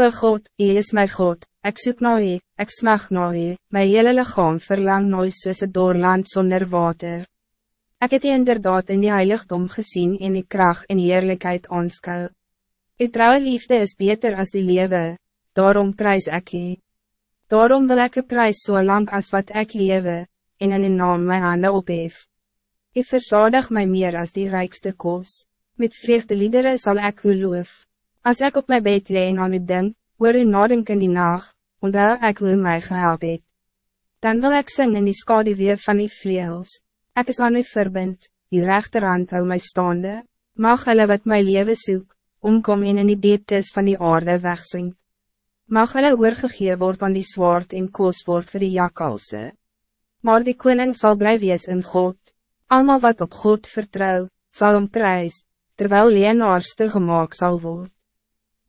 O God, U is my God, ik zoek na U, ek smag na U, my hele lichaam verlang nooit soos een doorland zonder water. Ik het U inderdaad in die heiligdom gezien in die kracht en heerlijkheid aanskou. U trouwe liefde is beter als die lewe, daarom prijs ik U. Daarom wil ik een prijs so lang als wat ik lewe, en in die naam my hande ophef. U verzadig mij meer als die rijkste koos. Met vreugde liederen zal ik u loof. Als ik op mijn bed leen aan u denk, hoor u nadink in die nacht, omdat ik u mij gehelp het. Dan wil ik zingen in die skaduwee van die vleels. Ik is aan u verbind, die rechterhand hou my staande. Mag hulle wat my leven soek, omkom en in die dieptes van die aarde wegsink. Mag hulle oorgegee word aan die zwaard en koos word vir die jakalse. Maar die koning zal blijven wees in God. Allemaal wat op God vertrouw, zal hem prijs, terwijl leenaars te gemaakt zal worden.